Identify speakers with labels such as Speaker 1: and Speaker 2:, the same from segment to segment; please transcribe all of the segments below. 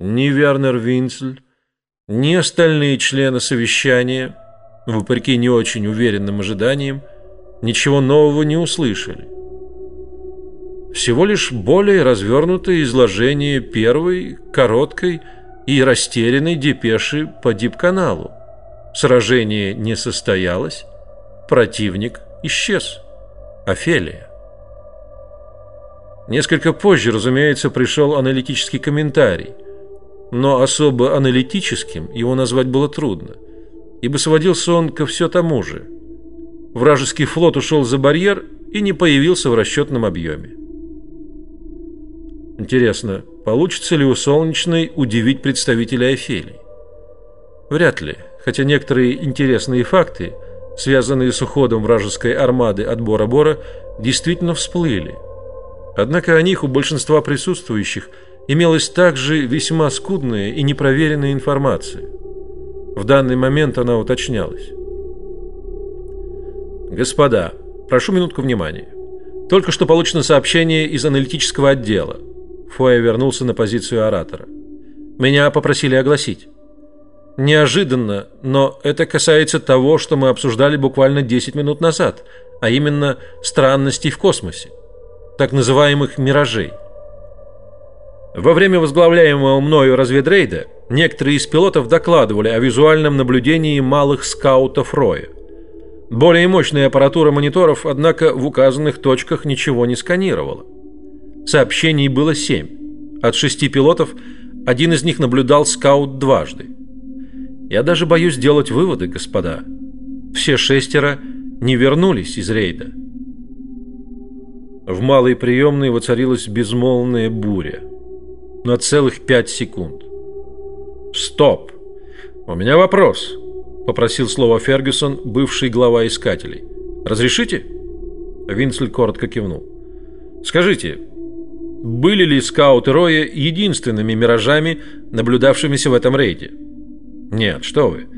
Speaker 1: Ни Вернер Винцель, ни остальные члены совещания, вопреки не очень уверенным ожиданиям, ничего нового не услышали. Всего лишь более развернутое изложение первой, короткой и растерянной депеши по дипканалу. Сражение не состоялось, противник исчез. Офелия. Несколько позже, разумеется, пришел аналитический комментарий, но особо аналитическим его назвать было трудно, ибо сводился он ко все тому же. Вражеский флот ушел за барьер и не появился в расчетном объеме. Интересно, получится ли у Солнечной удивить представителей Офелии? Вряд ли, хотя некоторые интересные факты, связанные с уходом вражеской армады от Бора-Бора, действительно всплыли. Однако о них у большинства присутствующих имелась также весьма скудная и непроверенная информация. В данный момент она уточнялась. Господа, прошу минутку внимания. Только что получено сообщение из аналитического отдела. Фоя вернулся на позицию оратора. Меня попросили огласить. Неожиданно, но это касается того, что мы обсуждали буквально 10 минут назад, а именно странностей в космосе, так называемых миражей. Во время возглавляемого мною разведрейда некоторые из пилотов докладывали о визуальном наблюдении малых скаутов Роя. Более мощная аппаратура мониторов, однако, в указанных точках ничего не сканировала. Сообщений было семь. От шести пилотов один из них наблюдал скаут дважды. Я даже боюсь делать выводы, господа. Все шестеро не вернулись из рейда. В малой приемной воцарилась безмолвная буря. На целых пять секунд. Стоп. У меня вопрос. Попросил слово Фергюсон, бывший глава искателей. Разрешите? Винцель коротко кивнул. Скажите, были ли скауты Роя единственными миражами, наблюдавшимися в этом рейде? Нет, что вы.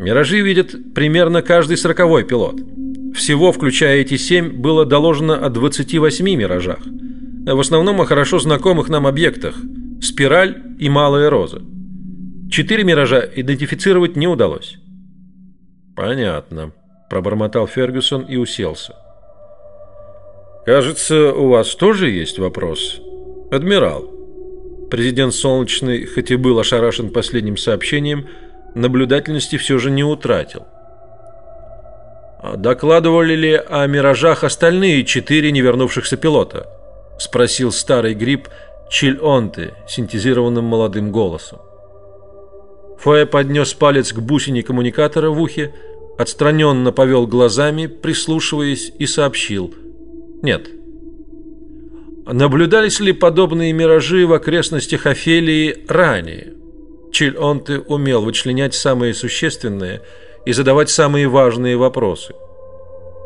Speaker 1: Миражи видят примерно каждый сороковой пилот. Всего, включая эти семь, было доложено о 28 миражах. В основном о хорошо знакомых нам объектах – спираль и малая роза. Четыре миража идентифицировать не удалось. Понятно, пробормотал Фергюсон и уселся. Кажется, у вас тоже есть вопрос, адмирал. Президент Солнечный, хоть и был ошарашен последним сообщением, наблюдательности все же не утратил. «А докладывали ли о миражах остальные четыре невернувшихся пилота? Спросил старый гриб Чиль-Онте синтезированным молодым голосом. Фоя поднес палец к бусине коммуникатора в ухе, отстраненно повел глазами, прислушиваясь, и сообщил – нет. Наблюдались ли подобные миражи в окрестностях Офелии ранее? Чиль-Онте умел вычленять самые существенные и задавать самые важные вопросы.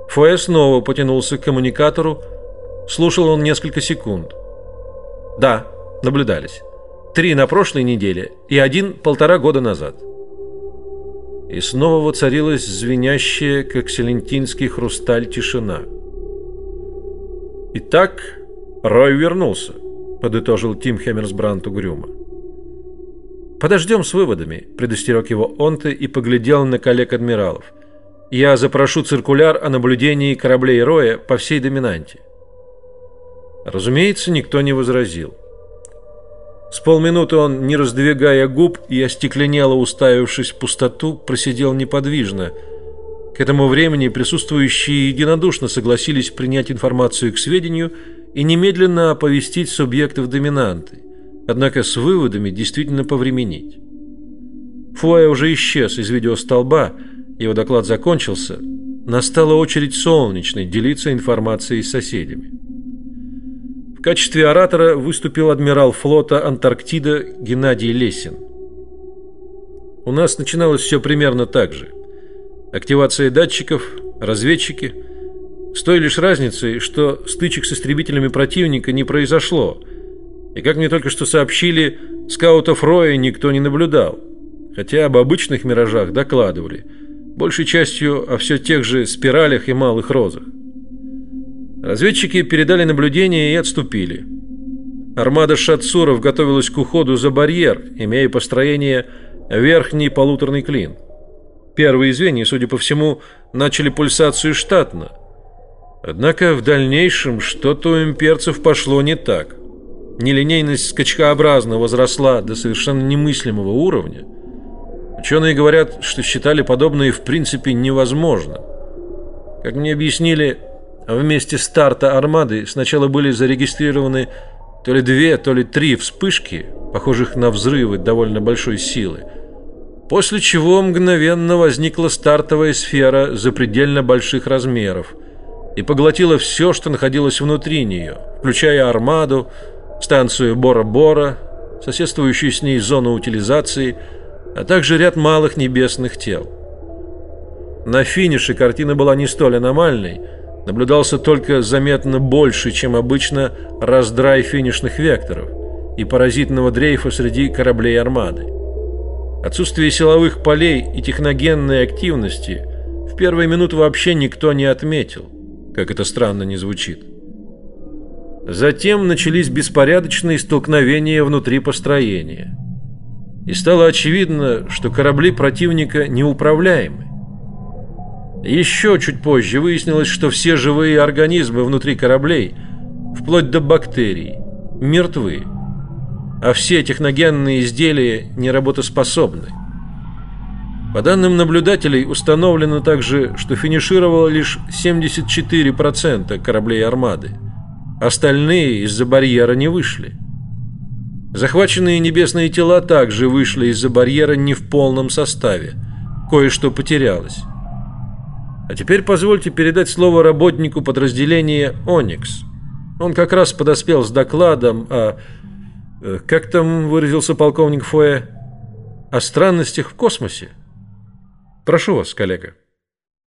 Speaker 1: Фоя снова потянулся к коммуникатору, слушал он несколько секунд. Да, наблюдались. Три на прошлой неделе и один полтора года назад. И снова воцарилась звенящая, как селентинский хрусталь, тишина. Итак, Рой вернулся, подытожил Тим Хеммерсбрандт угрюмо. Подождем с выводами, предостерег его Онте и поглядел на коллег адмиралов. Я запрошу циркуляр о наблюдении кораблей Роя по всей доминанте. Разумеется, никто не возразил. С полминуты он, не раздвигая губ и остекленело уставившись в пустоту, просидел неподвижно к этому времени присутствующие единодушно согласились принять информацию к сведению и немедленно оповестить субъектов доминанты, однако с выводами действительно повременить. Фуэ уже исчез из видеостолба, его доклад закончился. Настала очередь солнечной делиться информацией с соседями. В качестве оратора выступил адмирал флота Антарктида Геннадий Лесин. У нас начиналось все примерно так же активация датчиков, разведчики. С той лишь разницей, что стычек с истребителями противника не произошло. И как мне только что сообщили, скаутов Роя никто не наблюдал. Хотя об обычных миражах докладывали. Большей частью о все тех же спиралях и малых розах. Разведчики передали наблюдения и отступили. Армада шатсуров готовилась к уходу за барьер, имея построение верхний полуторный клин. Первые звенья, судя по всему, начали пульсацию штатно. Однако в дальнейшем что-то у имперцев пошло не так. Нелинейность скачкообразно возросла до совершенно немыслимого уровня. Ученые говорят, что считали подобное в принципе невозможно. Как мне объяснили, вместе старта армады сначала были зарегистрированы то ли две, то ли три вспышки, похожих на взрывы довольно большой силы, после чего мгновенно возникла стартовая сфера запредельно больших размеров и поглотила все, что находилось внутри нее, включая армаду, станцию Бора-Бора, соседствующую с ней зону утилизации, а также ряд малых небесных тел. На финише картина была не столь аномальной, наблюдался только заметно больше, чем обычно, раздрай финишных векторов и паразитного дрейфа среди кораблей армады. Отсутствие силовых полей и техногенной активности в первые минуты вообще никто не отметил, как это странно не звучит. Затем начались беспорядочные столкновения внутри построения. И стало очевидно, что корабли противника неуправляемы. Еще чуть позже выяснилось, что все живые организмы внутри кораблей, вплоть до бактерий, мертвы, а все техногенные изделия неработоспособны. По данным наблюдателей, установлено также, что финишировало лишь 74% кораблей армады. Остальные из-за барьера не вышли. Захваченные небесные тела также вышли из-за барьера не в полном составе. Кое-что потерялось. А теперь позвольте передать слово работнику подразделения Оникс. Он как раз подоспел с докладом э, как там выразился полковник Фоэ о странностях в космосе. Прошу вас, коллега.